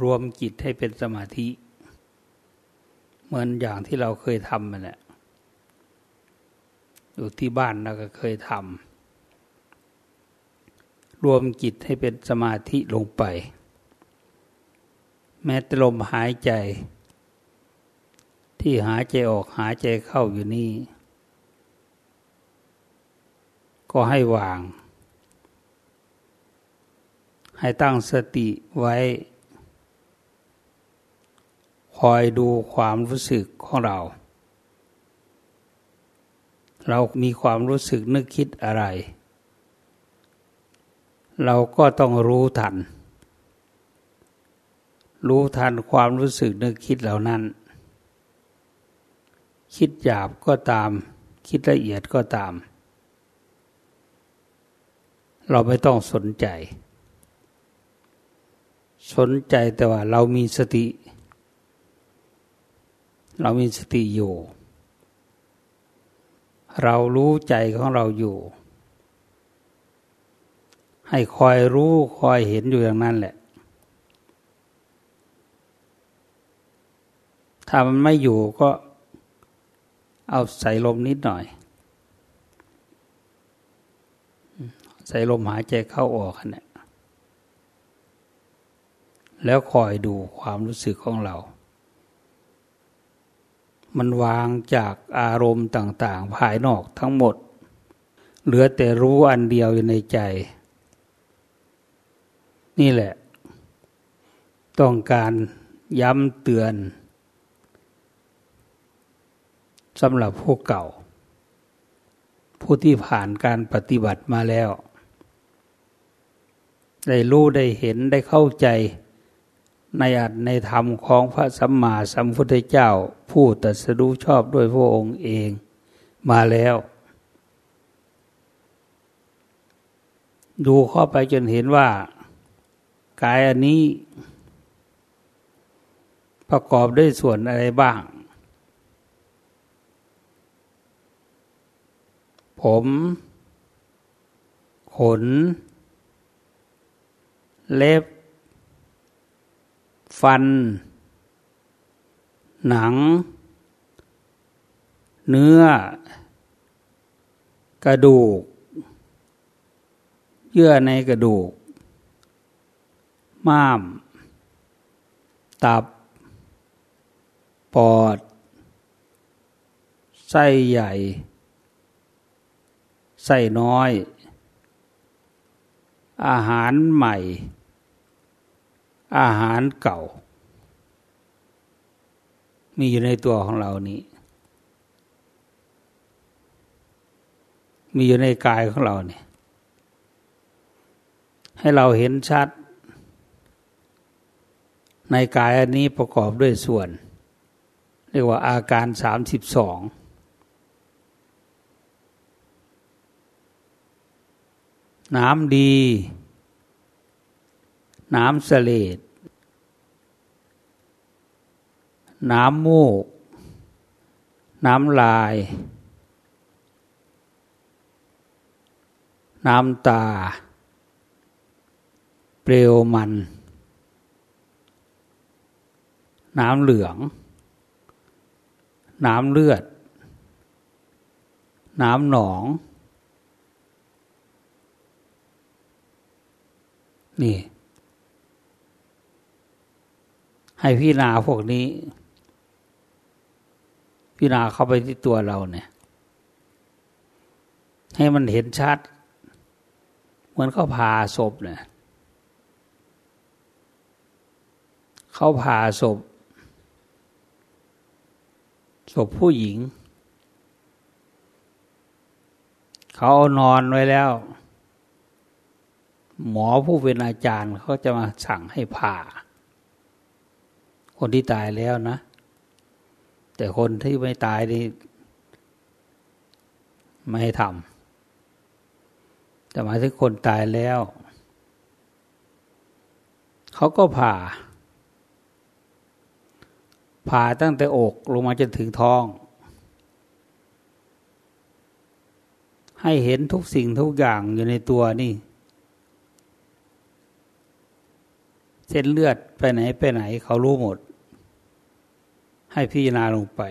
รวมจิตให้เป็นสมาธิ เหมือนอย่างที่เราเคยทำมาแหละอยู่ที่บ้านเราก็เคยทำรวมจิตให้เป็นสมาธิลงไป แม้แต่ลมหายใจ ที่หายใจออกหายใจเข้าอยู่นี่ ก็ให้วาง ให้ตั้งสติไว้ คอยดูความรู้สึกของเรา เรามีความรู้สึกนึกคิดอะไร เราก็ต้องรู้ทัน รู้ทันความรู้สึกนึกคิดเหล่านั้น คิดหยาบก็ตาม คิดละเอียดก็ตาม เราไม่ต้องสนใจ สนใจแต่ว่าเรามีสติ เรามีสติอยู่ เรารู้ใจของเราอยู่ ให้คอยรู้คอยเห็นอยู่อย่างนั้นแหละ ถ้ามันไม่อยู่ก็เอาใส่ลมนิดหน่อย ใส่ลมหายใจเข้าออกนี่ยแล้วคอยดูความรู้สึกของเรา มันวางจากอารมณ์ต่างๆ ภายนอกทั้งหมด เหลือแต่รู้อันเดียวอยู่ในใจ นี่แหละ ต้องการย้ำเตือนสำหรับผู้เก่า ผู้ที่ผ่านการปฏิบัติมาแล้ว ได้รู้ได้เห็นได้เข้าใจ ในอัตในธรรมของพระสัมมาสัมพุทธเจ้า ผู้ตรัสรู้ชอบด้วยพระองค์เองมาแล้ว ดูเข้าไปจนเห็นว่า กายอันนี้ ประกอบด้วยส่วนอะไรบ้าง ผม ขน เล็บ ฟัน หนัง เนื้อ กระดูก เยื่อในกระดูก ม้าม ตับ ปอด ไส้ใหญ่ ไส้น้อย อาหารใหม่ อาหารเก่า มีอยู่ในตัวของเรานี้ มีอยู่ในกายของเราเนี่ย ให้เราเห็นชัด ในกายอันนี้ประกอบด้วยส่วน เรียกว่าอาการสามสิบสองน้ำดี น้ำเสลด น้ำมูก น้ำลาย น้ำตา เปลวมัน น้ำเหลือง น้ำเลือด น้ำหนอง นี่ให้พี่นาพวกนี้ พี่นาเข้าไปที่ตัวเราเนี่ย ให้มันเห็นชัด เหมือนเขาผ่าศพเนี่ยเขาผ่าศพ ศพผู้หญิง เขาเอานอนไว้แล้ว หมอผู้เป็นอาจารย์เขาจะมาสั่งให้ผ่า คนที่ตายแล้วนะ แต่คนที่ไม่ตายนี่ไม่ให้ทำแต่หมายถึงคนตายแล้ว เขาก็ผ่า ผ่าตั้งแต่อกลงมาจนถึงท้อง ให้เห็นทุกสิ่งทุกอย่างอยู่ในตัวนี่ เส้นเลือดไปไหนไปไหน เขารู้หมด ให้พิจารณาลงไป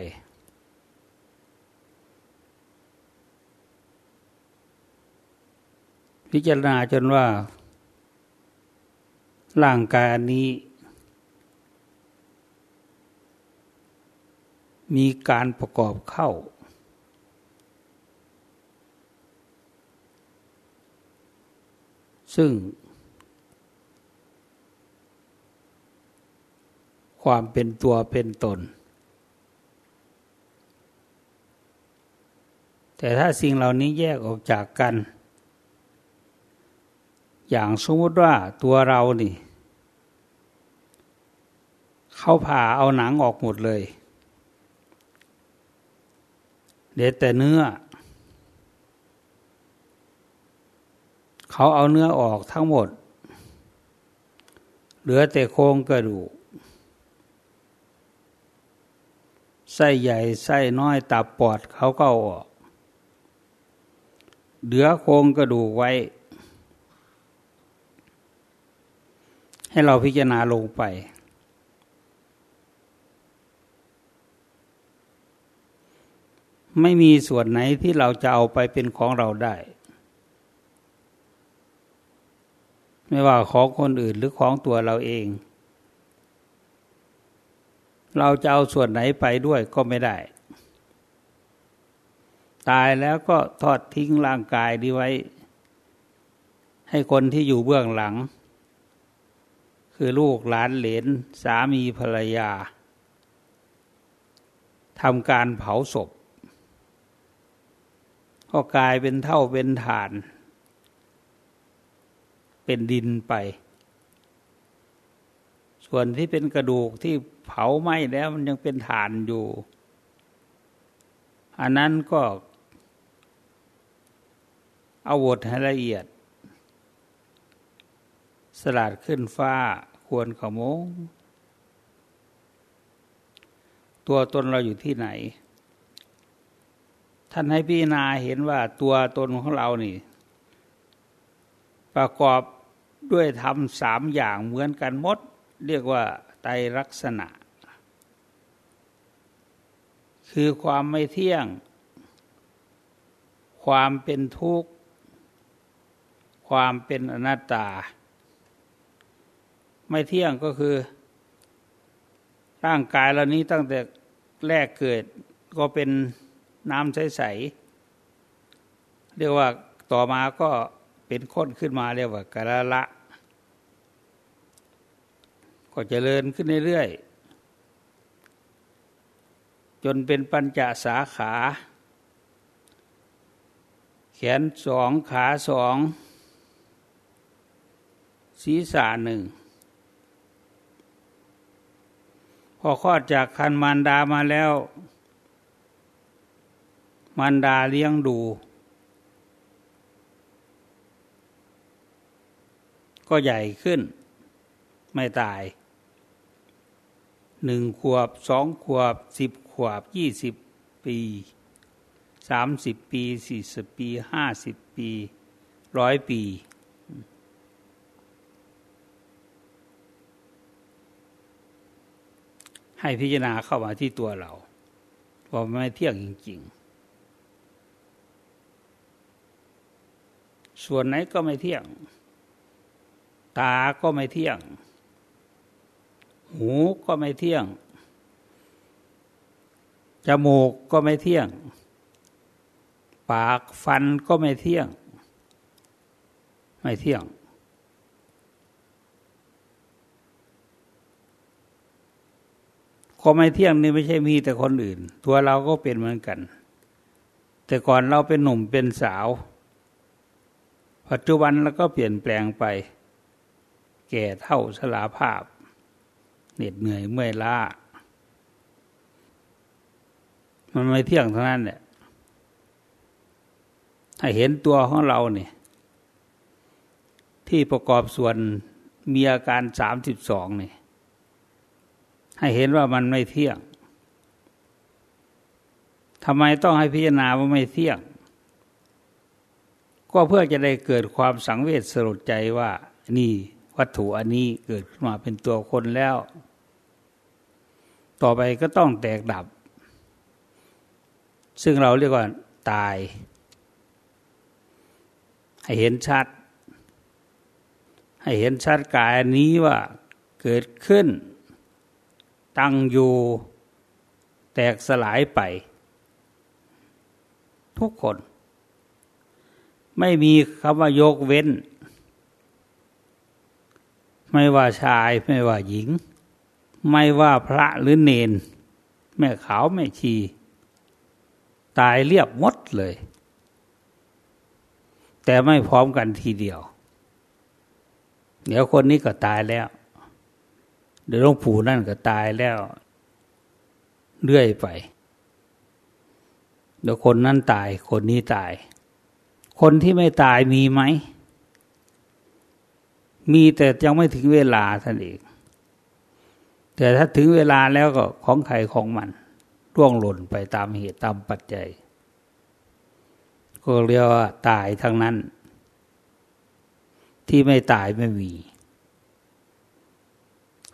พิจารณาจนว่า ร่างกายอันนี้ มีการประกอบเข้า ซึ่งความเป็นตัวเป็นตน แต่ถ้าสิ่งเหล่านี้แยกออกจากกัน อย่างสมมติว่าตัวเรานี่ เขาผ่าเอาหนังออกหมดเลยเดี๋ยวแต่เนื้อ เขาเอาเนื้อออกทั้งหมด เหลือแต่โครงกระดูกไส้ใหญ่ไส้น้อยตับปอดเขาก็ออก เหลือโครงกระดูกไว้ ให้เราพิจารณาลงไป ไม่มีส่วนไหนที่เราจะเอาไปเป็นของเราได้ ไม่ว่าของคนอื่นหรือของตัวเราเอง เราจะเอาส่วนไหนไปด้วยก็ไม่ได้ ตายแล้วก็ทอดทิ้งร่างกายดีไว้ ให้คนที่อยู่เบื้องหลัง คือลูกหลานเหลนสามีภรรยาทำการเผาศพก็กลายเป็นเท่าเป็นฐาน เป็นดินไป ส่วนที่เป็นกระดูกที่เผาไหม้แล้วมันยังเป็นฐานอยู่ อันนั้นก็ เอาวดให้ละเอียด สลัดขึ้นฟ้าควรขโมง ตัวตนเราอยู่ที่ไหน ท่านให้พี่นาเห็นว่าตัวตนของเรานี่ ประกอบด้วยธรรมสามอย่างเหมือนกันหมด เรียกว่าไตรลักษณะ คือความไม่เที่ยง ความเป็นทุกข์ ความเป็นอนัตตา ไม่เที่ยงก็คือ ร่างกายเรานี้ตั้งแต่แรกเกิดก็เป็นน้ำใสๆเรียกว่าต่อมาก็เป็นข้นขึ้นมาเรียกว่ากะละละ ก็เจริญขึ้นเรื่อยๆจนเป็นปัญจสาขา แขนสองขาสอง ศีรษะหนึ่ง พอคลอดจากคันมารดามาแล้ว มารดาเลี้ยงดู ก็ใหญ่ขึ้น ไม่ตายหนึ่งขวบสองขวบสิบขวบยี่สิบปีสามสิบปีสี่สิบปีห้าสิบปีร้อยปี ให้พิจารณาเข้ามาที่ตัวเราว่าไม่เที่ยงจริง ๆ ส่วนไหนก็ไม่เที่ยง ตาก็ไม่เที่ยง หูก็ไม่เที่ยง จมูกก็ไม่เที่ยง ปากฟันก็ไม่เที่ยง ไม่เที่ยง ก็ไม่เที่ยงนี่ไม่ใช่มีแต่คนอื่น ตัวเราก็เป็นเหมือนกัน แต่ก่อนเราเป็นหนุ่มเป็นสาว ปัจจุบันเราก็เปลี่ยนแปลงไป แก่เท่าสลาภาพ เหน็ดเหนื่อยเมื่อยล้ามันไม่เที่ยงเท่านั้นเนี่ยให้เห็นตัวของเราเนี่ยที่ประกอบส่วนมีอาการสามสิบสองเนี่ย ให้เห็นว่ามันไม่เที่ยงทำไมต้องให้พิจารณาว่าไม่เที่ยง ก็เพื่อจะได้เกิดความสังเวชสลดใจว่า นี่วัตถุอันนี้เกิดขึ้นมาเป็นตัวคนแล้ว ต่อไปก็ต้องแตกดับ ซึ่งเราเรียกว่าตาย ให้เห็นชัด ให้เห็นชัดกายนี้ว่าเกิดขึ้น ตั้งอยู่ แตกสลายไป ทุกคน ไม่มีคำว่ายกเว้น ไม่ว่าชายไม่ว่าหญิง ไม่ว่าพระหรือเนน แม่ขาวแม่ชี ตายเรียบมดเลย แต่ไม่พร้อมกันทีเดียว เดี๋ยวคนนี้ก็ตายแล้ว เดี๋ยวหลวงปู่นั่นก็ตายแล้ว เรื่อยไปเดี๋ยวคนนั้นตาย คนนี้ตาย คนที่ไม่ตายมีไหม มีแต่ยังไม่ถึงเวลาท่านเองแต่ถ้าถึงเวลาแล้วก็ของใครของมันร่วงหล่นไปตามเหตุตามปัจจัย ก็เรียกว่าตายทั้งนั้น ที่ไม่ตายไม่มี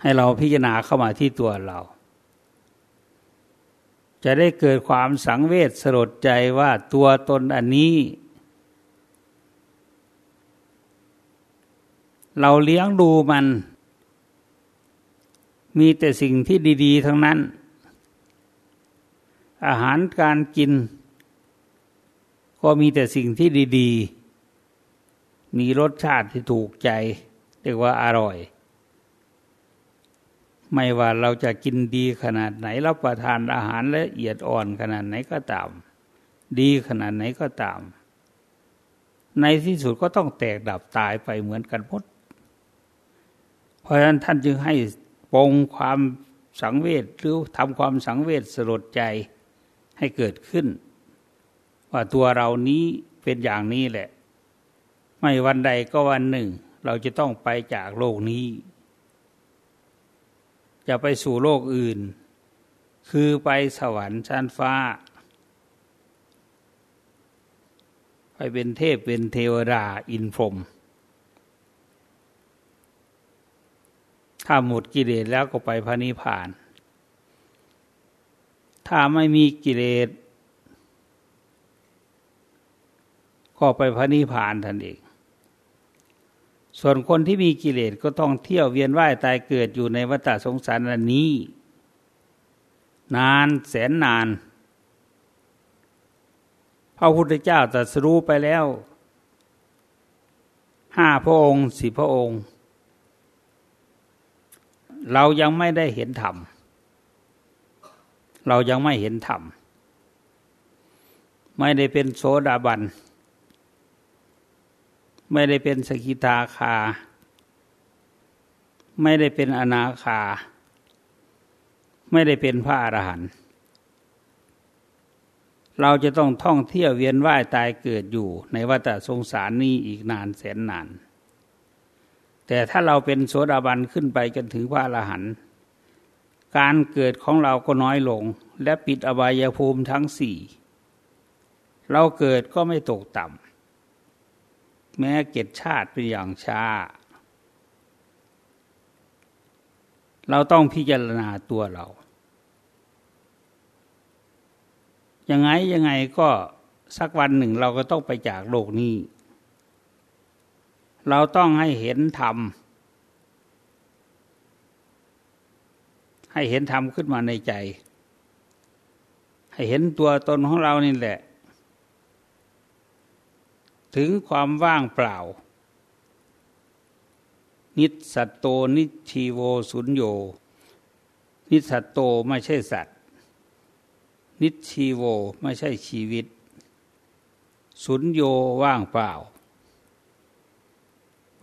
ให้เราพิจารณาเข้ามาที่ตัวเรา จะได้เกิดความสังเวชสลดใจว่าตัวตนอันนี้ เราเลี้ยงดูมัน มีแต่สิ่งที่ดีๆ ทั้งนั้น อาหารการกิน ก็มีแต่สิ่งที่ดี ๆ มีรสชาติที่ถูกใจ เรียกว่าอร่อย ไม่ว่าเราจะกินดีขนาดไหนรับประทานอาหารละเอียดอ่อนขนาดไหนก็ตาม ดีขนาดไหนก็ตาม ในที่สุดก็ต้องแตกดับตายไปเหมือนกันหมดเพราะฉะนั้นท่านจึงให้ปองความสังเวชหรือทำความสังเวชสลดใจให้เกิดขึ้น ว่าตัวเรานี้เป็นอย่างนี้แหละ ไม่วันใดก็วันหนึ่ง เราจะต้องไปจากโลกนี้ จะไปสู่โลกอื่น คือไปสวรรค์ชั้นฟ้า ไปเป็นเทพเป็นเทวดาอินพรหมถ้าหมดกิเลสแล้วก็ไปพระนิพพาน ถ้าไม่มีกิเลสก็ไปพระนิพพานทันเอง ส่วนคนที่มีกิเลสก็ต้องเที่ยวเวียนว่ายตายเกิดอยู่ในวัฏสงสารนนี้ นานแสนนาน พระพุทธเจ้าตรัสรู้ไปแล้วห้าพระองค์สี่พระองค์ เรายังไม่ได้เห็นธรรม เรายังไม่เห็นธรรม ไม่ได้เป็นโสดาบัน ไม่ได้เป็นสกิทาคา ไม่ได้เป็นอนาคา ไม่ได้เป็นพระอรหันต์เราจะต้องท่องเที่ยวเวียนว่ายตายเกิดอยู่ ในวัฏสงสารนี้อีกนานแสนนาน แต่ถ้าเราเป็นโสดาบันขึ้นไปจนถึงพระอรหันต์การเกิดของเราก็น้อยลง และปิดอบายภูมิทั้งสี่ เราเกิดก็ไม่ตกต่ำ แม้เกิดชาติเป็นอย่างช้า เราต้องพิจารณาตัวเรา ยังไงยังไงก็สักวันหนึ่งเราก็ต้องไปจากโลกนี้ เราต้องให้เห็นธรรม ให้เห็นธรรมขึ้นมาในใจ ให้เห็นตัวตนของเรานี่แหละ ถึงความว่างเปล่า นิสัตโตนิชีโวสุญโย นิสัตโตไม่ใช่สัตว์ นิชีโวไม่ใช่ชีวิต สุญโยว่างเปล่า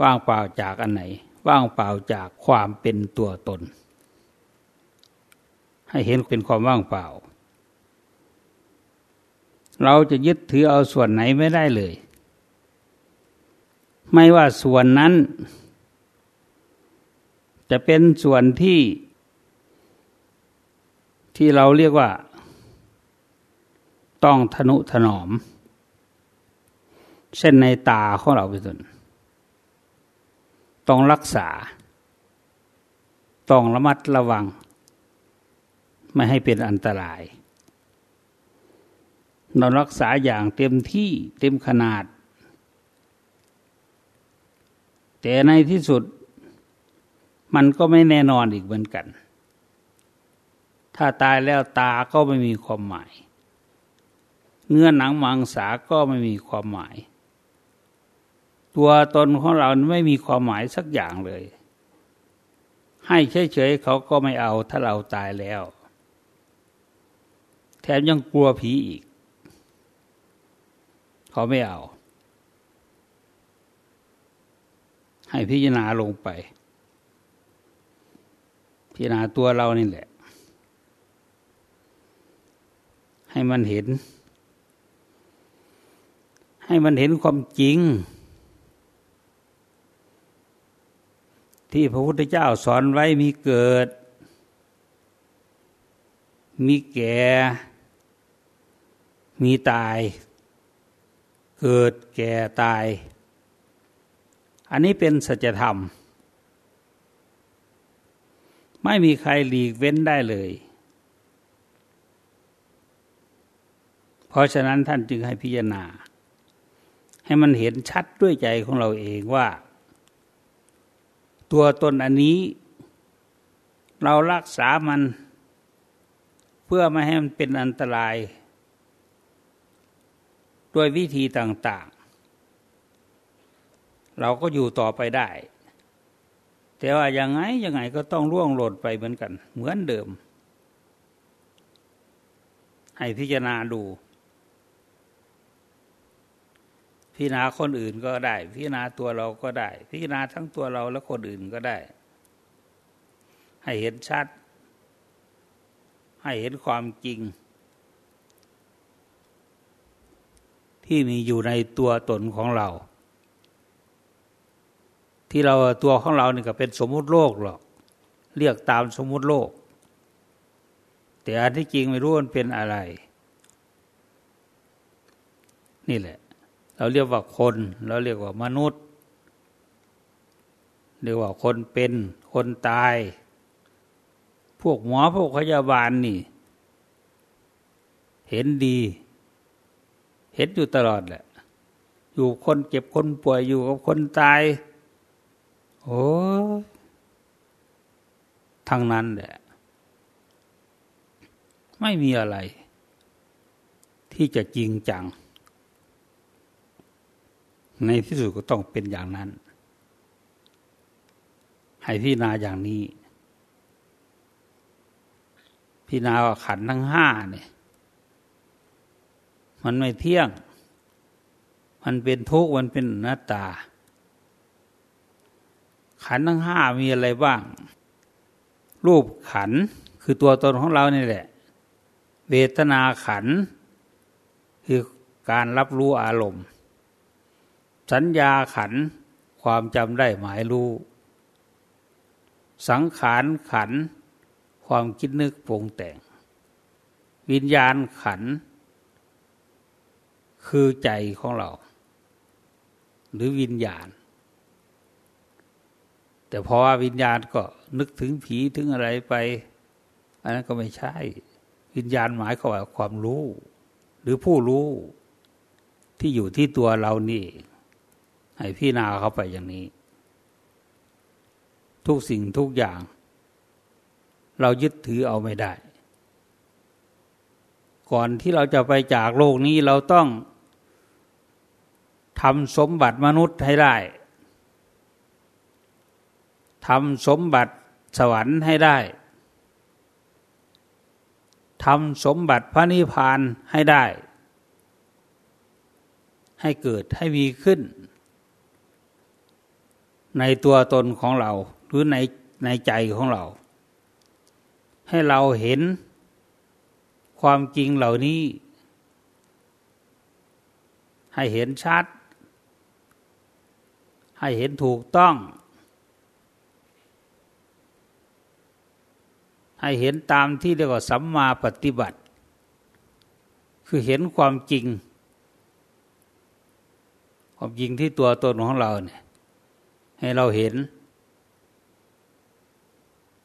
ว่างเปล่าจากอันไหน ว่างเปล่าจากความเป็นตัวตน ให้เห็นเป็นความว่างเปล่าเราจะยึดถือเอาส่วนไหนไม่ได้เลย ไม่ว่าส่วนนั้น จะเป็นส่วนที่ ที่เราเรียกว่า ต้องทนุถนอม เช่นในตาของเราเป็นต้นต้องรักษา ต้องระมัดระวัง ไม่ให้เป็นอันตราย เรารักษาอย่างเต็มที่เต็มขนาด แต่ในที่สุดมันก็ไม่แน่นอนอีกเหมือนกัน ถ้าตายแล้วตาก็ไม่มีความหมาย เนื้อหนังมังสาก็ไม่มีความหมาย ตัวตนของเราไม่มีความหมายสักอย่างเลย ให้เฉยๆเขาก็ไม่เอาถ้าเราตายแล้ว แถมยังกลัวผีอีก เขาไม่เอา ให้พิจารณาลงไป พิจารณาตัวเรานี่แหละ ให้มันเห็น ให้มันเห็นความจริง ที่พระพุทธเจ้าสอนไว้มีเกิด มีแก่ มีตาย เกิดแก่ตาย อันนี้เป็นสัจธรรม ไม่มีใครหลีกเว้นได้เลย เพราะฉะนั้นท่านจึงให้พิจารณา ให้มันเห็นชัดด้วยใจของเราเองว่า ตัวตนอันนี้ เรารักษามัน เพื่อไม่ให้มันเป็นอันตราย ด้วยวิธีต่างๆ เราก็อยู่ต่อไปได้ แต่ว่ายังไงยังไงก็ต้องร่วงหล่นไปเหมือนกัน เหมือนเดิม ให้พิจารณาดู พิจารณาคนอื่นก็ได้ พิจารณาตัวเราก็ได้ พิจารณาทั้งตัวเราและคนอื่นก็ได้ ให้เห็นชัด ให้เห็นความจริง ที่มีอยู่ในตัวตนของเรา ที่เราตัวของเรานี่ก็เป็นสมมุติโลกหรอกเรียกตามสมมุติโลก แต่อันที่จริงไม่รู้มันเป็นอะไร นี่แหละ เราเรียกว่าคน เราเรียกว่ามนุษย์เรียกว่าคนเป็นคนตาย พวกหมอพวกพยาบาลนี่ เห็นดี เห็นอยู่ตลอดแหละ อยู่คนเจ็บคนป่วยอยู่กับคนตาย โอ้ทั้งนั้นแหละ ไม่มีอะไร ที่จะจริงจัง ในที่สุดก็ต้องเป็นอย่างนั้น ให้พี่นาอย่างนี้ พี่นาว่าขันทั้งห้าเนี่ย มันไม่เที่ยง มันเป็นทุกข์ มันเป็นหน้าตา ขันทั้งห้ามีอะไรบ้าง รูปขันคือตัวตนของเรานี่แหละ เวทนาขันคือการรับรู้อารมณ์ สัญญาขันความจำได้หมายรู้ สังขารขัน ความคิดนึกปรุงแต่ง วิญญาณขัน คือใจของเรา หรือวิญญาณ แต่พอว่าวิญญาณก็นึกถึงผีถึงอะไรไป อันนั้นก็ไม่ใช่ วิญญาณหมายความว่าความรู้ หรือผู้รู้ที่อยู่ที่ตัวเรานี่ ให้พี่นาเข้าไปอย่างนี้ ทุกสิ่งทุกอย่าง เรายึดถือเอาไม่ได้ ก่อนที่เราจะไปจากโลกนี้เราต้องทำสมบัติมนุษย์ให้ได้ ทำสมบัติสวรรค์ให้ได้ทำสมบัติพระนิพพานให้ได้ ให้เกิดให้มีขึ้น ในตัวตนของเราหรือในในใจของเรา ให้เราเห็นความจริงเหล่านี้ ให้เห็นชัด ให้เห็นถูกต้อง ให้เห็นตามที่เรียกว่าสัมมาปฏิบัติ คือเห็นความจริง ความจริงที่ตัวตนของเราเนี่ยให้เราเห็น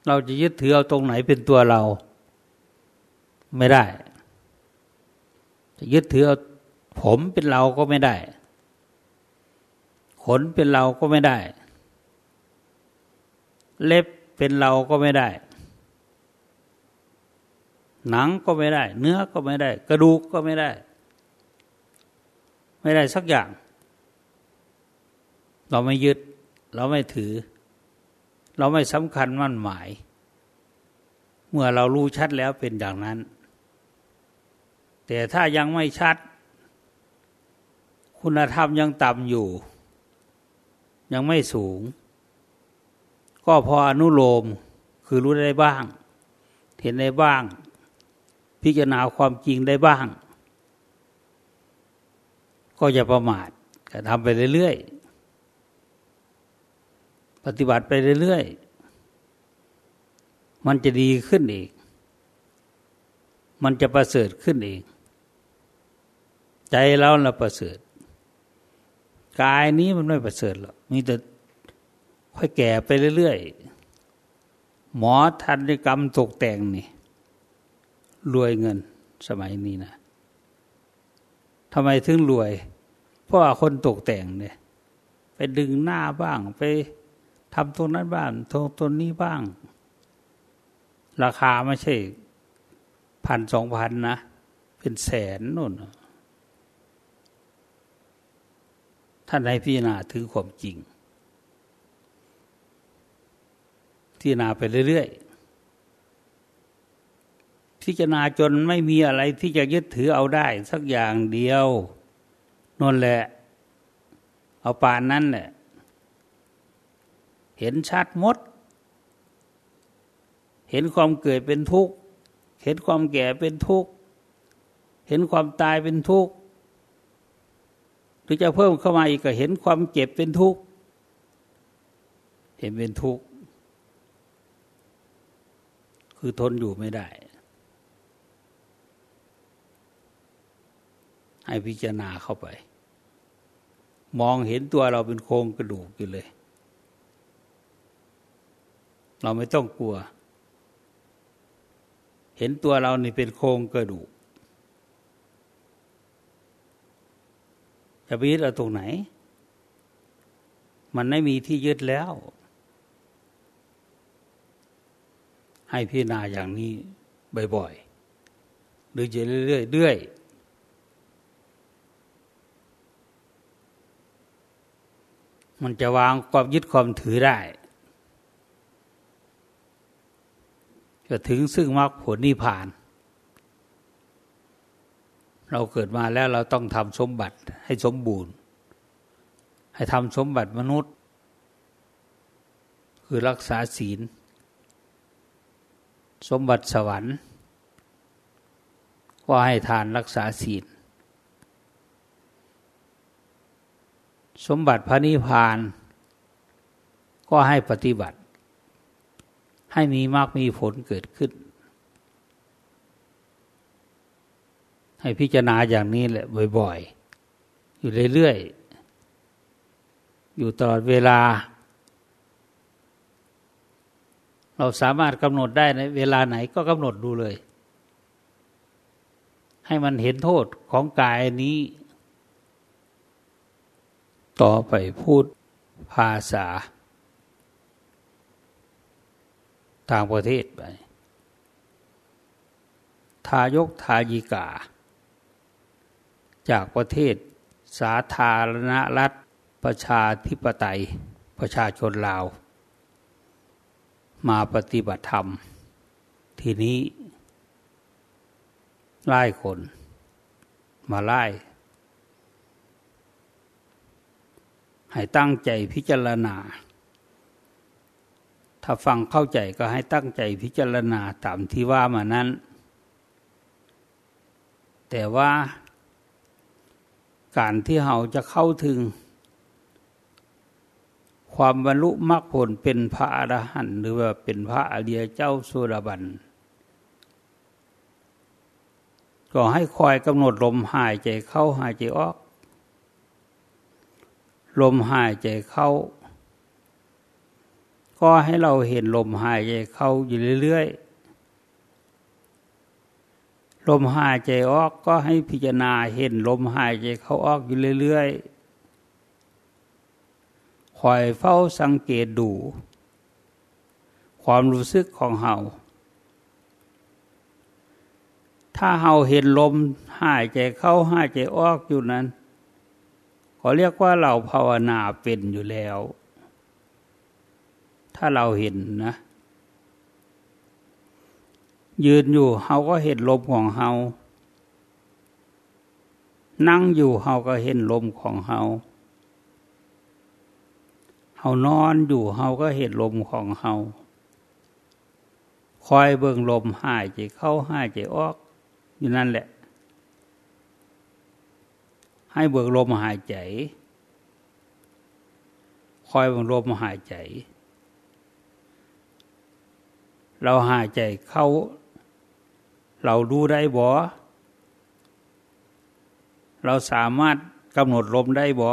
เราจะยึดถือเอาตรงไหนเป็นตัวเรา ไม่ได้ จะยึดถือเอาผมเป็นเราก็ไม่ได้ ขนเป็นเราก็ไม่ได้ เล็บเป็นเราก็ไม่ได้ หนังก็ไม่ได้ เนื้อก็ไม่ได้ กระดูกก็ไม่ได้ ไม่ได้สักอย่าง เราไม่ยึด เราไม่ถือ เราไม่สำคัญมั่นหมาย เมื่อเรารู้ชัดแล้วเป็นอย่างนั้น แต่ถ้ายังไม่ชัด คุณธรรมยังต่ำอยู่ ยังไม่สูง ก็พออนุโลมคือรู้ได้บ้าง เห็นได้บ้าง พิจารณาความจริงได้บ้าง ก็อย่าประมาทก็ทำไปเรื่อยๆ ปฏิบัติไปเรื่อยๆ มันจะดีขึ้นอีก มันจะประเสริฐขึ้นอีก ใจเราเราประเสริฐ กายนี้มันไม่ประเสริฐหรอก มีแต่ค่อยแก่ไปเรื่อยๆ หมอทันยกรรมตกแต่งนี่ รวยเงินสมัยนี้นะทำไมถึงรวย เพราะว่าคนตกแต่งเนี่ยไปดึงหน้าบ้าง ไปทำตรงนั้นบ้างตรงตัวนี้บ้าง ราคาไม่ใช่พันสองพันนะ เป็นแสนนู่นท่านให้พิจารณาถึงความจริงพิจารณาไปเรื่อยๆ พิจารณาจนไม่มีอะไรที่จะยึดถือเอาได้ สักอย่างเดียวนั่นแหละ เอาปานนั้นแหละ เห็นชัดมด เห็นความเกิดเป็นทุกข์ เห็นความแก่เป็นทุกข์ เห็นความตายเป็นทุกข์หรือจะเพิ่มเข้ามาอีกก็เห็นความเจ็บเป็นทุกข์ เห็นเป็นทุกข์ คือทนอยู่ไม่ได้ ให้พิจารณาเข้าไป มองเห็นตัวเราเป็นโครงกระดูกอยู่เลย เราไม่ต้องกลัว เห็นตัวเรานี่เป็นโครงกระดูกจะไปยึดเอาตรงไหน มันไม่มีที่ยึดแล้ว ให้พิจารณาอย่างนี้บ่อยๆหรือจะเรื่อยๆเรื่อย มันจะวางความยึดความถือได้จะถึงซึ่งมรรคผลนิพพาน เราเกิดมาแล้วเราต้องทำสมบัติให้สมบูรณ์ ให้ทำสมบัติมนุษย์ คือรักษาศีล สมบัติสวรรค์ ก็ให้ทานรักษาศีล สมบัติพระนิพพาน ก็ให้ปฏิบัติ ให้มีมากมีผลเกิดขึ้น ให้พิจารณาอย่างนี้แหละบ่อยๆ อยู่เรื่อยๆ อยู่ตลอดเวลา เราสามารถกำหนดได้ในเวลาไหนก็กำหนดดูเลย ให้มันเห็นโทษของกายนี้ ต่อไปพูดภาษา ต่างประเทศไป ทายกทายิกา จากประเทศสาธารณรัฐประชาธิปไตย ประชาชนลาว มาปฏิบัติธรรม ทีนี้ไล่คน มาไล่ ให้ตั้งใจพิจารณา ถ้าฟังเข้าใจก็ให้ตั้งใจพิจารณาตามที่ว่ามานั้น แต่ว่าการที่เราจะเข้าถึง ความบรรลุมรรคผลเป็นพระอรหันต์หรือว่าเป็นพระอริยเจ้าสุรบันก็ให้คอยกำหนดลมหายใจเข้าหายใจออก ลมหายใจเข้า ก็ให้เราเห็นลมหายใจเข้าอยู่เรื่อยๆ ลมหายใจออกก็ให้พิจารณาเห็นลมหายใจเข้าออกอยู่เรื่อยๆ คอยเฝ้าสังเกตดู ความรู้สึกของเฮาถ้าเฮาเห็นลมหายใจเข้าหายใจออกอยู่นั้น ก็เรียกว่าเราภาวนาเป็นอยู่แล้ว ถ้าเราเห็นนะ ยืนอยู่เฮาก็เห็นลมของเฮานั่งอยู่เฮาก็เห็นลมของเฮาเฮานอนอยู่เฮาก็เห็นลมของเฮาคอยเบิ่งลมหายใจเข้าหายใจออก อยู่นั่นแหละ ให้เบิกลมหายใจ คอยเบิกลมหายใจ เราหายใจเข้า เราดูได้บ่เราสามารถกำหนดลมได้บ่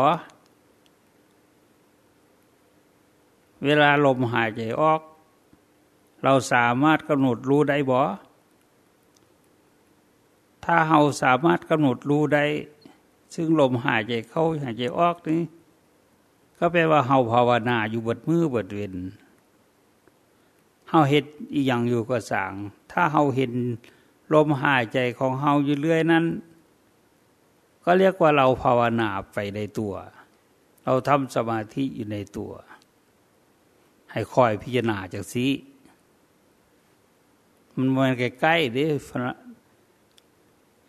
เวลาลมหายใจออก เราสามารถกำหนดรู้ได้บ่ถ้าเฮาสามารถกำหนดรู้ได้ ซึ่งลมหายใจเข้าหายใจออกนี่ก็แปลว่าเฮาภาวนาอยู่บดมือบดเวนเฮาเห็ดอีหยังอยู่ก็สั่งถ้าเฮาเห็นลมหายใจของเฮาอยู่เรื่อยนั้น ก็เรียกว่าเราภาวนาไปในตัว เราทำสมาธิอยู่ในตัว ให้คอยพิจารณาจากสีมันมันใกล้ๆดิ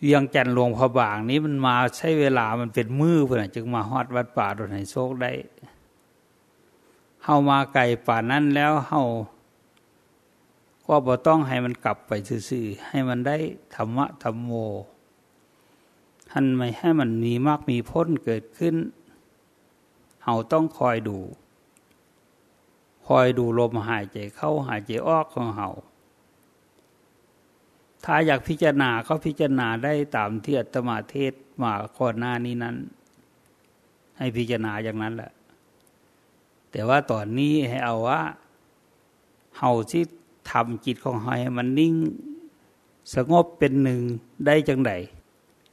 เวียงจันหลวงพระบางนี้มันมาใช้เวลามันเป็นมือเพื่อนจึงมาฮอดวัดป่าโดนให้โชคได้เฮามาไก่ป่านั้นแล้วเฮาก็บ่ต้องให้มันกลับไปซื่อๆให้มันได้ธรรมะธรรมโมท่านไม่ให้มันมีมากมีพ้นเกิดขึ้นเฮาต้องคอยดู คอยดูลมหายใจเข้าหายใจออกของเฮา ถ้าอยากพิจารณาก็พิจารณาได้ตามที่อาตมาเทศมาก่อนหน้านี้นั้น ให้พิจารณาอย่างนั้นแหละ แต่ว่าตอนนี้ให้เอาว่าเฮาที่ทำจิตของเฮาให้มันนิ่งสงบเป็นหนึ่งได้จังได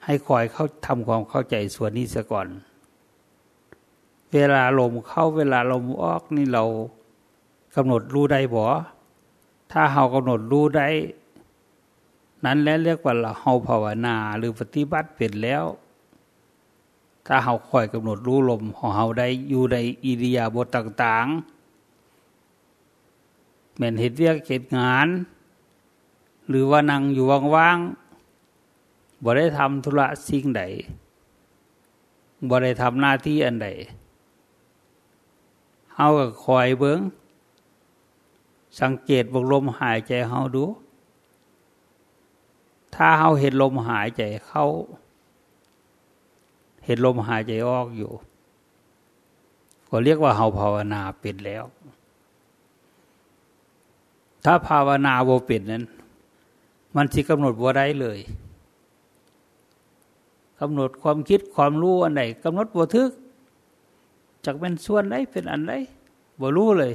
ให้คอยเขาทำความเข้าใจส่วนนี้ซะก่อน เวลาลมเข้าเวลาลมออกนี่เรากำหนดรู้ได้บ่ถ้าเฮากำหนดรู้ได้ นั้นแล้วเรียกว่าเราเฮาภาวนาหรือปฏิบัติเป็นแล้ว ถ้าเฮาคอยกำหนดรู้ลมของเฮาได้อยู่ในอิริยาบถต่างๆเหมือนเหตุเรียกเหตุงาน หรือว่านั่งอยู่ว่างๆบ่ได้ทำธุระสิ่งใดบ่ได้ทำหน้าที่อันใดเฮาก็คอยเบิงสังเกตบกลมหายใจเฮาดู ถ้าเขาเห็นลมหายใจเข้าเห็นลมหายใจออกอยู่ ก็เรียกว่าเฮาภาวนาเป็นแล้ว ถ้าภาวนาโบเป็นนั้น มันสิกำหนดบ่ได้เลยกำหนดความคิดความรู้อันไหนกำหนดบ่ทึกจากเป็นส่วนไหนเป็นอันไหนบ่รู้เลย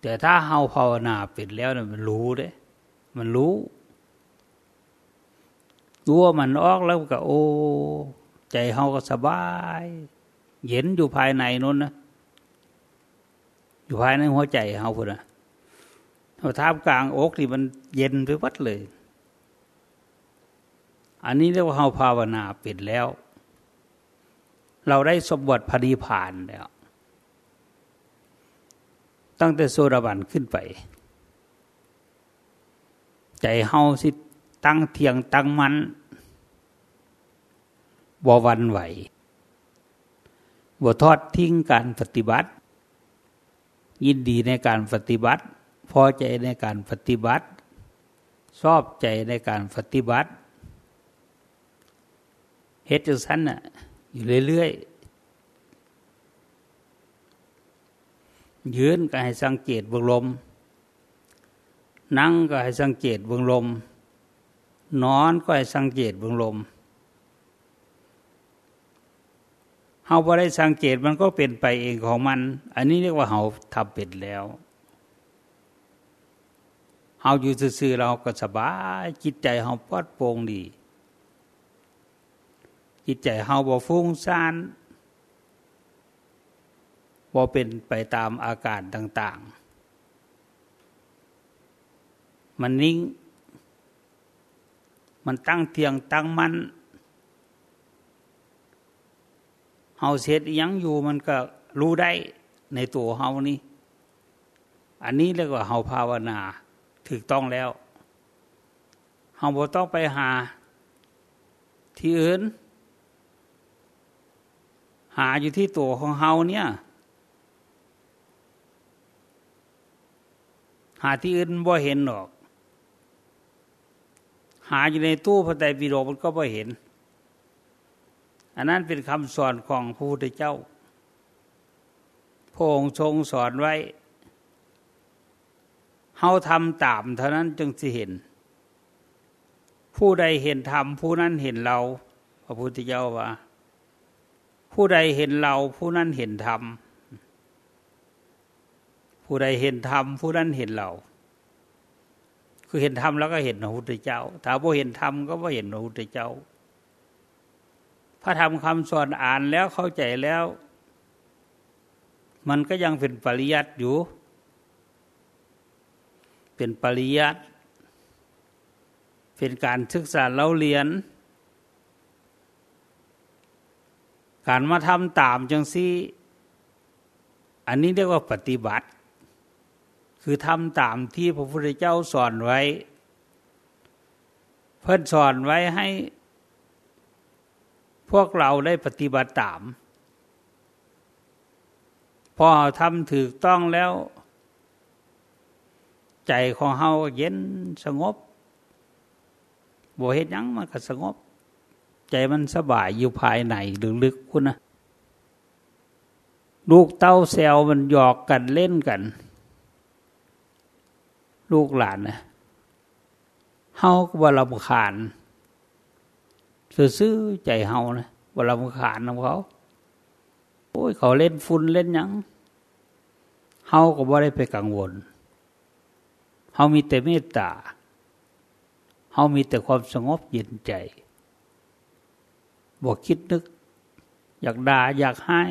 แต่ถ้าเฮาภาวนาเป็นแล้วเนี่ยมันรู้เด้ มันรู้ รู้ว่ามันออกแล้วก็โอ้ ใจเฮาก็สบาย เย็นอยู่ภายในนู้นนะอยู่ภายในหัวใจเฮาพุ่นนะเราท่ามกลางอกที่มันเย็นไปวัดเลย อันนี้เรียกว่าเฮาภาวนาปิดแล้ว เราได้สมบัติพอดีผ่านแล้ว ตั้งแต่โซดาบันขึ้นไป ใจเฮาสิตั้งเทียงตั้งมันบ่วันไหวบ่ทอดทิ้งการปฏิบัติ ยินดีในการปฏิบัติ พอใจในการปฏิบัติ ชอบใจในการปฏิบัติเฮ็ดจังสันน่ะอยู่เรื่อยๆยืนก็ให้สังเกตบลม นั่งก็ให้สังเกตเบื้องลม นอนก็ให้สังเกตเบื้องลมเฮาบ่ได้สังเกตมันก็เป็นไปเองของมัน อันนี้เรียกว่าเฮาทำเป็นแล้วเฮาอยู่ซื่อๆเราก็สบายจิตใจเฮาปลอดโปร่งดี จิตใจเฮาบ่ฟุ้งซ่านบ่เป็นไปตามอาการต่าง ๆ มันนิ่ง มันตั้งเทียงตั้งมันเฮาเสร็จยังอยู่มันก็รู้ได้ในตัวเฮานี่ อันนี้เรียกว่าเฮาภาวนาถูกต้องแล้วเฮาบ่ต้องไปหา ที่อื่น หาอยู่ที่ตัวของเฮาเนี่ยหาที่อื่นบ่เห็นหรอก หาอยู่ในตู้พระไตรปิฎกมันก็บ่เห็น อันนั้นเป็นคำสอนของพระพุทธเจ้าพระองค์ทรงสอนไว้เฮาทำตามเท่านั้นจึงสิเห็น ผู้ใดเห็นธรรมผู้นั้นเห็นเรา พระพุทธเจ้าว่า ผู้ใดเห็นเราผู้นั้นเห็นธรรมผู้ใดเห็นธรรมผู้นั้นเห็นเรา คือเห็นธรรมแล้วก็เห็นพระพุทธเจ้าถ้าบ่เห็นธรรมก็บ่เห็นพระพุทธเจ้า พระธรรมคำสอนอ่านแล้วเข้าใจแล้ว มันก็ยังเป็นปริยัติอยู่ เป็นปริยัติเป็นการศึกษาเล่าเรียน การมาทำตามจังซี่ อันนี้เรียกว่าปฏิบัติ คือทำตามที่พระพุทธเจ้าสอนไว้ เพื่อนสอนไว้ให้ พวกเราได้ปฏิบัติตาม พอทำถูกต้องแล้ว ใจของเฮาเย็นสงบบ่เฮ็ดยังมันก็สงบ ใจมันสบายอยู่ภายในลึกๆคุณนะลูกเต้าแซวมันหยอกกันเล่นกัน ลูกหลานนะเฮาก็บ่รำคาญซื่อใจเฮานะบ่รำคาญของเขาโอ้ยเขาเล่นฝุ่นเล่นยังเฮาก็บ่ได้ไปกังวลเฮามีแต่เมตตาเฮามีแต่ความสงบเย็นใจบอกคิดนึก อยากด่าอยากให้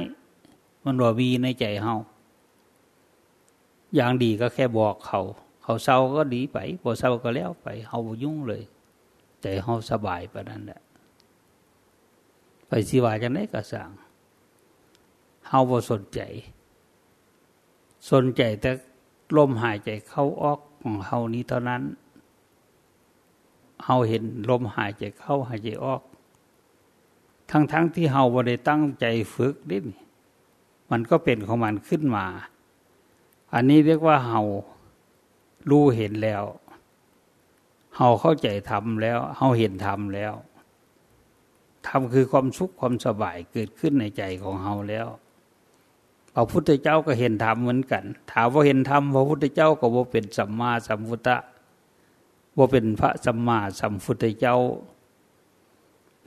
มันว่ามีในใจเฮาอย่างดีก็แค่บอกเขา เขาเศร้าก็ดีไปบ่เศร้าก็แล้วไปเฮายุ่งเลยใจเฮาสบายไปนั่นแหละไปสิว่าจังได๋ก็สั่งเฮาบ่สนใจ สนใจแต่ลมหายใจเข้าออกของเฮานี้เท่านั้นเฮาเห็นลมหายใจเข้าหายใจออก ทั้งๆทที่เฮาบ่ได้ตั้งใจฝึกนิดมันก็เป็นของมันขึ้นมา อันนี้เรียกว่าเฮา รู้เห็นแล้วเฮาเข้าใจทำแล้วเฮาเห็นทำแล้วทำคือความสุขความสบายเกิดขึ้นในใจของเฮาแล้วพระพุทธเจ้าก็เห็นธรรมเหมือนกัน ถามว่าเห็นธรรมพระพุทธเจ้าก็บ่เป็นสัมมาสัมพุทธะบ่เป็นพระสัมมาสัมพุทธเจ้า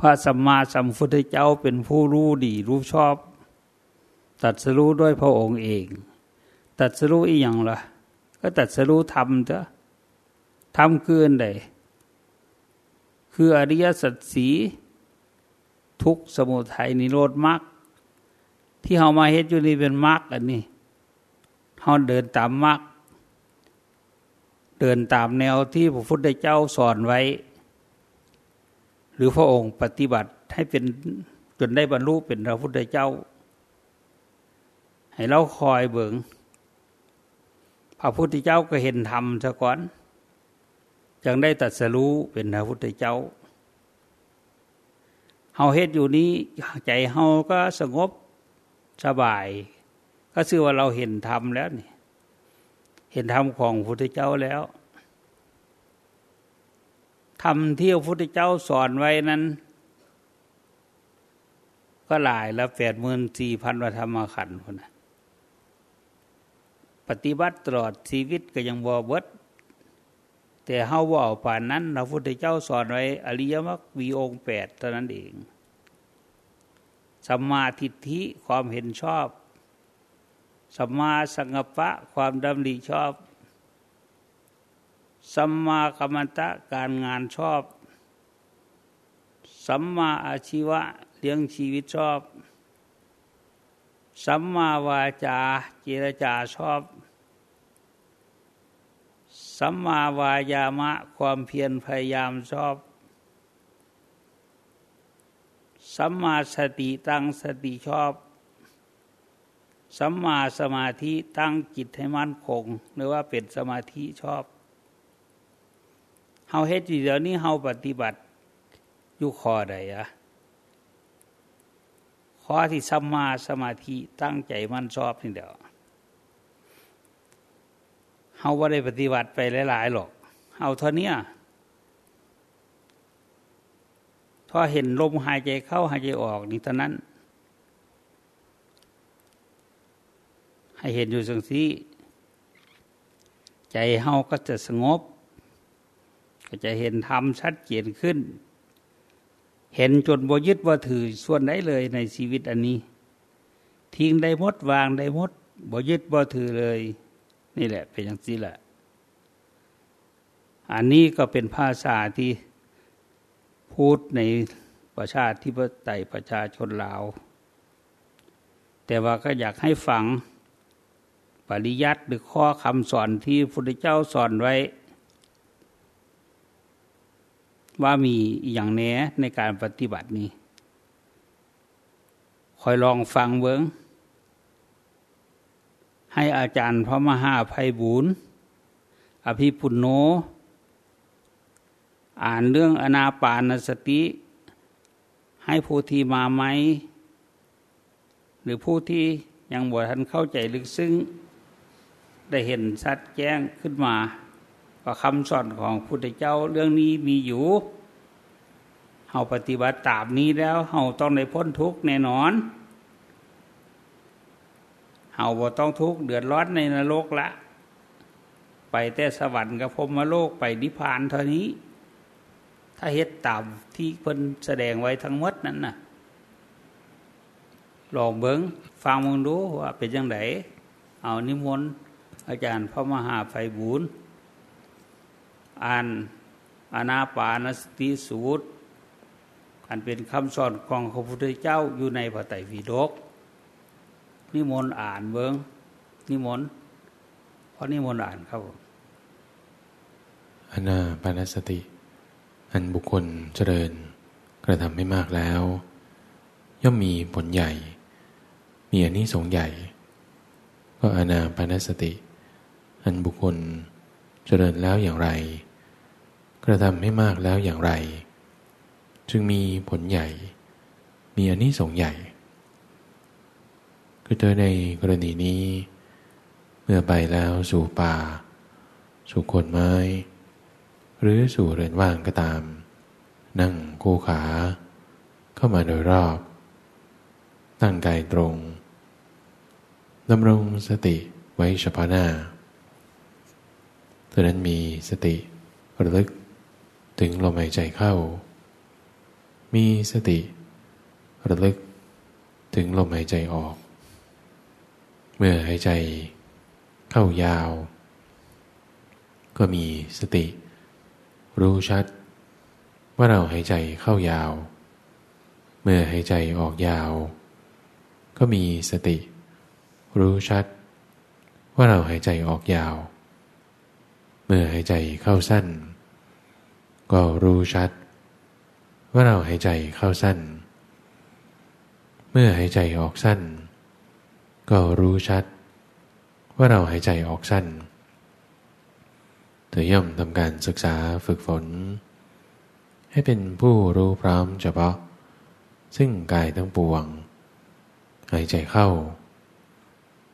พระสัมมาสัมพุทธเจ้าเป็นผู้รู้ดีรู้ชอบ ตัดสรู้ด้วยพระองค์เอง ตัดสรู้อีกอย่างละ ก็ตัดสรู้ธรรมเถอะธรรมคืออันใดคืออริยสัจสีทุกสมุทัยนิโรธมรรคที่เฮามาเฮ็ดอยู่นี่เป็นมรรคอันนี้เฮาเดินตามมรรคเดินตามแนวที่พระพุทธเจ้าสอนไว้ หรือพระองค์ปฏิบัติให้เป็นจนได้บรรลุเป็นพระพุทธเจ้า ให้เราคอยเบิง พระพุทธเจ้าก็เห็นธรรมซะก่อน จึงได้ตัดสรู้เป็นพระพุทธเจ้าเฮาเฮ็ดอยู่นี้ใจเฮาก็สงบสบาย ก็ชื่อว่าเราเห็นธรรมแล้วนี่ เห็นธรรมของพระพุทธเจ้าแล้วธรรมที่พระพุทธเจ้าสอนไว้นั้น ก็หลายแล้วแปดหมื่นสี่พันวัธรรมขันธ์คนนะ ปฏิบัติตลอดชีวิตก็ยังบ่เบิดแต่เฮาว่าป่านนั้นพระพุทธเจ้าสอนไว้ อริยมรรคมีองค์แปดเท่านั้นเองสัมมาทิฏฐิความเห็นชอบสัมมาสังกัปปะความดำริชอบสัมมากรรมตะการงานชอบสัมมาอาชีวะเลี้ยงชีวิตชอบสัมมาวาจาเจรจาชอบ สัมมาวายามะความเพียรพยายามชอบ สัมมาสติตั้งสติชอบ สัมมาสมาธิตั้งจิตให้มั่นคง หรือว่าเป็นสมาธิชอบเฮาเฮ็ดอยู่เดี๋ยวนี้เฮาปฏิบัติอยู่ข้อใดอะข้อที่สัมมาสมาธิตั้งใจมั่นชอบนี่เดียว เฮาว่าได้ปฏิบัติไปหลาย ๆ หรอกเฮาเท่านี้พอเห็นลมหายใจเข้าหายใจออกนี่เท่านั้น ให้เห็นอยู่สังสีใจเฮาก็จะสงบ ก็จะเห็นธรรมชัดเจนขึ้น เห็นจนบ่ยึดบ่ถือส่วนไหนเลยในชีวิตอันนี้ ทิ้งได้มดวางได้มดบ่ยึดบ่ถือเลย นี่แหละ เป็นอย่างนี้แหละ อันนี้ก็เป็นภาษาที่พูดในประชาธิปไตยประชาชนลาว แต่ว่าก็อยากให้ฟังปริยัติหรือข้อคำสอนที่พระพุทธเจ้าสอนไว้ ว่ามีอย่างแน้ในการปฏิบัตินี้คอยลองฟังเบิง ให้อาจารย์พระมหาภัยบุญอภิปุณโญอ่านเรื่องอนาปานสติ ให้ผู้ที่มาไหม หรือผู้ที่ยังบ่ทันเข้าใจลึกซึ้ง ได้เห็นชัดแจ้งขึ้นมาว่าคำสอนของพุทธเจ้าเรื่องนี้มีอยู่เฮาปฏิบัติตามนี้แล้วเฮาต้องได้พ้นทุกข์แน่นอน เฮาบ่ต้องทุกข์เดือดร้อนในนรกละ ไปแต่สวรรค์กับพรมโลกไปนิพพานเท่านี้ ถ้าเฮ็ดตามที่เพิ่นแสดงไว้ทั้งหมดนั้นน่ะลองเบิงฟังมึงดูว่าเป็นยังไงเอานิมนต์อาจารย์พระมหาไฟบุญอ่านอานาปานสติสูตรอันเป็นคำสอนของพระพุทธเจ้าอยู่ในพระไตรปิฎก นิมนต์อ่านเบิงนิมนต์เพราะนิมนต์อ่านครับอานาปานสติ อันบุคคลเจริญกระทำไม่มากแล้ว ย่อมมีผลใหญ่ มีอันนี้สงใหญ่ ก็อนาปานสติ อันบุคคลเจริญแล้วอย่างไร กระทำให้มากแล้วอย่างไร จึงมีผลใหญ่ มีอันนี้สงใหญ่ คือเธอในกรณีนี้ เมื่อไปแล้วสู่ป่า สู่คนไม้ หรือสู่เรือนว่างก็ตาม นั่งคู่ขา เข้ามาโดยรอบ ตั้งกายตรงดำรงสติไว้เฉพาะหน้าเท่นั้นมีสติระลึกถึงลมหายใจเข้า มีสติระลึกถึงลมหายใจออก เมื่อหายใจเข้ายาว ก็มีสติ รู้ชัด ว่าเราหายใจเข้ายาว เมื่อหายใจออกยาว ก็มีสติ รู้ชัด ว่าเราหายใจออกยาว เมื่อหายใจเข้าสั้น ก็รู้ชัด ว่าเราหายใจเข้าสั้น เมื่อหายใจออกสั้น ก็รู้ชัด ว่าเราหายใจออกสั้นธอย่อมทำการศึกษาฝึกฝน ให้เป็นผู้รู้พร้อมเฉพาะ ซึ่งกายทั้งปวง หายใจเข้า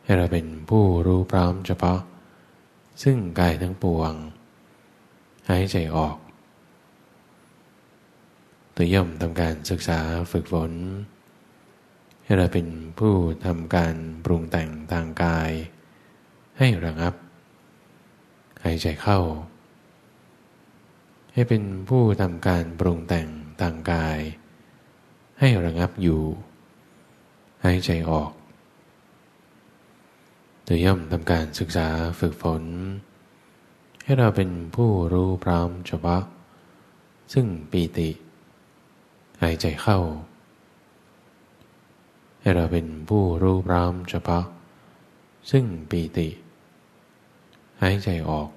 ให้เราเป็นผู้รู้พร้อมเฉพาะ ซึ่งกายทั้งปวง หายใจออกตัวย่อมทำการศึกษาฝึกฝนใให้เราเป็นผู้ทำการปรุงแต่งทางกาย ให้ระงับหายใจเข้า ให้เป็นผู้ทำการปรุงแต่งทางกาย ให้ระงับอยู่หายใจออกโดยย่อมทำการศึกษาฝึกฝน ให้เราเป็นผู้รู้พร้อมเฉพาะ ซึ่งปีติ หายใจเข้า ให้เราเป็นผู้รู้พร้อมเฉพาะ ซึ่งปีติ หายใจออก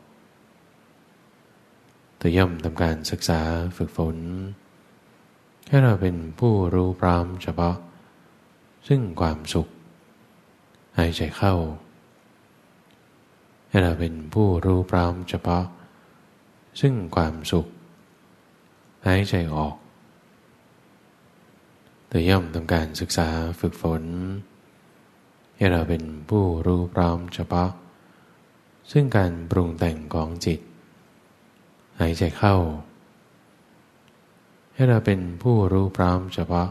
โดยย่อมทำการศึกษาฝึกฝน ให้เราเป็นผู้รู้พร้อมเฉพาะ ซึ่งความสุข หายใจเข้า ให้เราเป็นผู้รู้พร้อมเฉพาะ ซึ่งความสุข หายใจออก โดยย่อมทำการศึกษาฝึกฝน ให้เราเป็นผู้รู้พร้อมเฉพาะ ซึ่งการปรุงแต่งของจิต หายใจเข้า ให้เราเป็นผู้รู้พร้อมเฉพาะ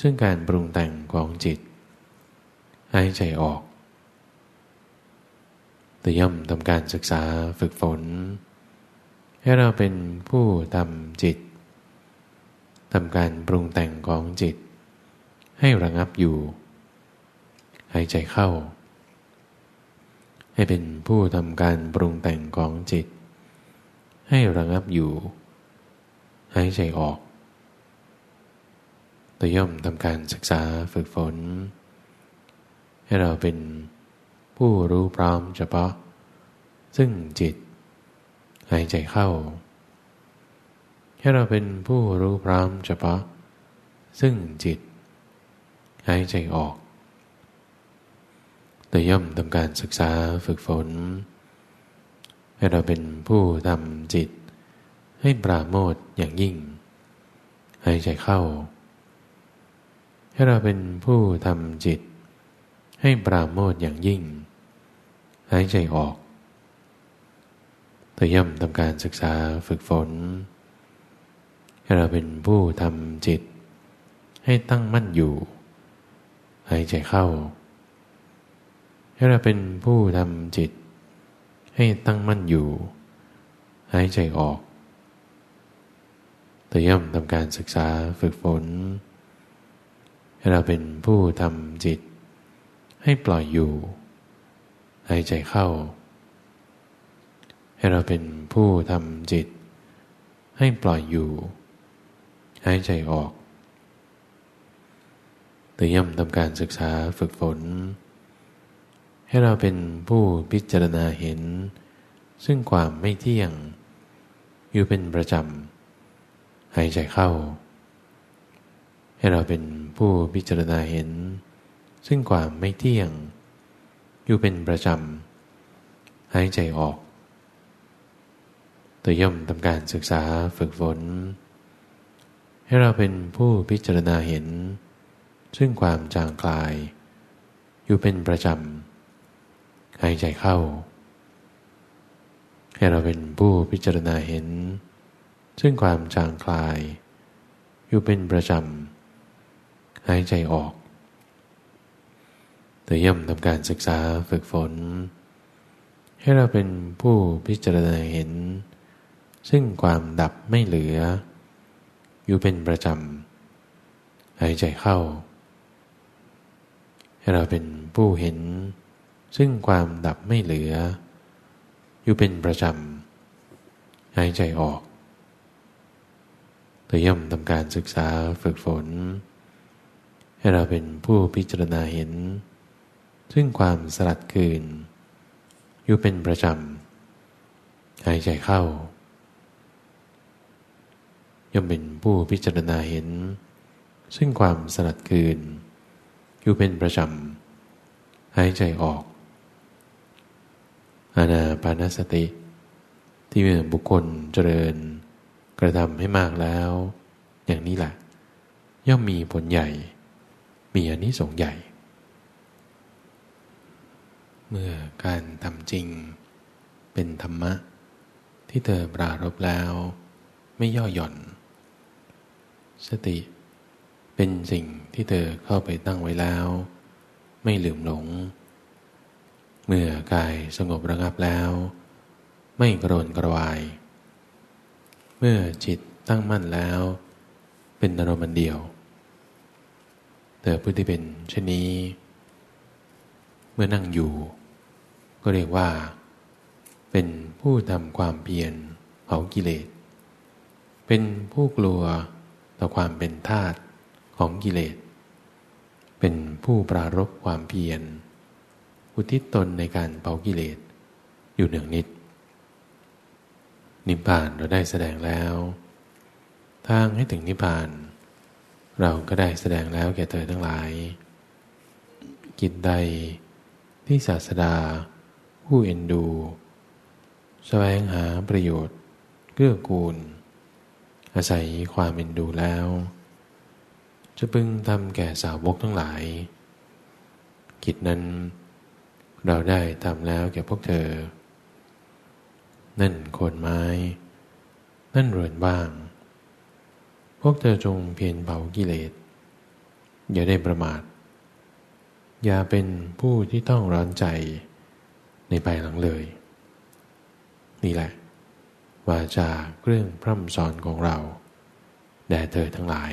ซึ่งการปรุงแต่งของจิต หายใจออกแต่ย่อมทำการศึกษาฝึกฝน ให้เราเป็นผู้ทำจิต ทำการปรุงแต่งของจิต ให้ระงับอยู่ หายใจเข้า ให้เป็นผู้ทำการปรุงแต่งของจิต ให้ระงับอยู่ หายใจออกแต่ย่อมทำการศึกษาฝึกฝน ให้เราเป็นผู้รู้พร้อมเฉพาะ ซึ่งจิต หายใจเข้า ให้เราเป็นผู้รู้พร้อมเฉพาะ ซึ่งจิต หายใจออก แต่ย่อมทำการศึกษาฝึกฝน ให้เราเป็นผู้ทำจิต ให้ปราโมทอย่างยิ่ง หายใจเข้า ให้เราเป็นผู้ทำจิต ให้ปราโมทอย่างยิ่ง หายใจออกต่ย่อมทำการศึกษาฝึกฝน ให้เราเป็นผู้ทำจิต ให้ตั้งมั่นอยู่ หายใจเข้า ให้เราเป็นผู้ทำจิต ให้ตั้งมั่นอยู่ หายใจออกแต่ย่อมทำการศึกษาฝึกฝน ให้เราเป็นผู้ทำจิต ให้ปล่อยอยู่ หายใจเข้า ให้เราเป็นผู้ทำจิต ให้ปล่อยอยู่ หายใจออกตืย่อมทำการศึกษาฝึกฝน ให้เราเป็นผู้พิจารณาเห็น ซึ่งความไม่เที่ยง อยู่เป็นประจำหายใจเข้า ให้เราเป็นผู้พิจารณาเห็น ซึ่งความไม่เที่ยง อยู่เป็นประจำหายใจออกตัวย่อมทำการศึกษาฝึกฝน ให้เราเป็นผู้พิจารณาเห็น ซึ่งความจางคลาย อยู่เป็นประจำหายใจเข้า ให้เราเป็นผู้พิจารณาเห็น ซึ่งความจางคลาย อยู่เป็นประจำหายใจออกแต่ย่อมทำการศึกษาฝึกฝน ให้เราเป็นผู้พิจารณาเห็น ซึ่งความดับไม่เหลือ อยู่เป็นประจำ หายใจเข้า ให้เราเป็นผู้เห็น ซึ่งความดับไม่เหลือ อยู่เป็นประจำ หายใจออกแต่ย่อมทำการศึกษาฝึกฝน ให้เราเป็นผู้พิจารณาเห็น ซึ่งความสลัดคืน อยู่เป็นประจำ หายใจเข้า ย่อมเป็นผู้พิจารณาเห็น ซึ่งความสลัดคืน อยู่เป็นประจำหายใจออกอาณาปานสติ ที่เมื่อบุคคลเจริญ กระทำให้มากแล้ว อย่างนี้แหละย่อมมีผลใหญ่ มีอนิสงส์ใหญ่ เมื่อการทำจริง เป็นธรรมะ ที่เธอปรารบแล้ว ไม่ย่อหย่อน สติ เป็นสิ่งที่เธอเข้าไปตั้งไว้แล้ว ไม่ลืมหลง เมื่อกายสงบระงับแล้ว ไม่กรนกระวาย เมื่อจิตตั้งมั่นแล้ว เป็นอารมณ์เดียว เธอผู้ที่เป็นเช่นนี้ เมื่อนั่งอยู่ ก็เรียกว่า เป็นผู้ทำความเพียรเผากิเลสเป็นผู้กลัว ต่อความเป็นทาตของกิเลส เป็นผู้ปรารบความเพียร อุทิศตนในการเผากิเลส อยู่หนึ่งนิด นิพพานเราได้แสดงแล้ว ทางให้ถึงนิพพาน เราก็ได้แสดงแล้วแก่เธอทั้งหลาย กิจใดที่ศาสดา ผู้เอ็นดู แสวงหาประโยชน์เกื้อกูล อาศัยความเอ็นดูแล้ว จะพึงทำแก่สาวกทั้งหลาย กิจนั้น เราได้ทำแล้วแก่พวกเธอ นั่นโคนไม้ นั่นเรือนบ้าง พวกเธอจงเพียรเผากิเลส อย่าได้ประมาท อย่าเป็นผู้ที่ต้องร้อนใจในภายหลังเลย นี่แหละ วาจากเรื่องพร่ำสอนของเรา แด่เธอทั้งหลาย